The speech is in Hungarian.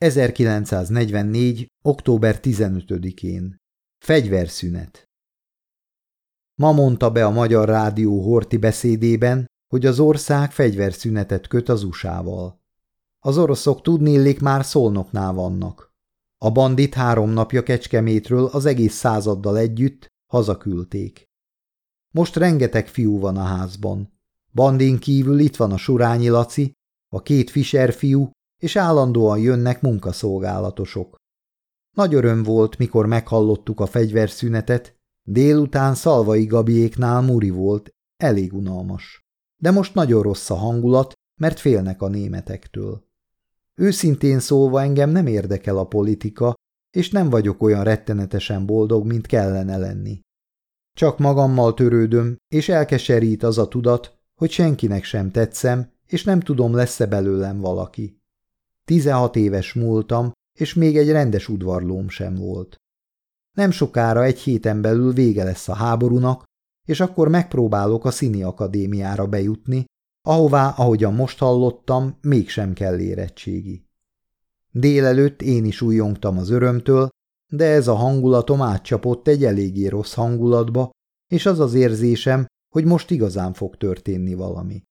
1944. október 15-én. Fegyverszünet. Ma mondta be a Magyar Rádió Horti beszédében, hogy az ország fegyverszünetet köt az USA-val. Az oroszok tudnélik már szolnoknál vannak. A bandit három napja Kecskemétről az egész századdal együtt hazaküldték. Most rengeteg fiú van a házban. Bandin kívül itt van a Surányi Laci, a két Fischer fiú, és állandóan jönnek munkaszolgálatosok. Nagy öröm volt, mikor meghallottuk a fegyverszünetet, délután Szalvai Gabiéknál Muri volt, elég unalmas. De most nagyon rossz a hangulat, mert félnek a németektől. Őszintén szólva engem nem érdekel a politika, és nem vagyok olyan rettenetesen boldog, mint kellene lenni. Csak magammal törődöm, és elkeserít az a tudat, hogy senkinek sem tetszem, és nem tudom, lesz-e belőlem valaki. Tizenhat éves múltam, és még egy rendes udvarlóm sem volt. Nem sokára egy héten belül vége lesz a háborúnak, és akkor megpróbálok a színi akadémiára bejutni, ahová, ahogyan most hallottam, mégsem kell érettségi. Délelőtt én is újjongtam az örömtől, de ez a hangulatom átcsapott egy eléggé rossz hangulatba, és az az érzésem, hogy most igazán fog történni valami.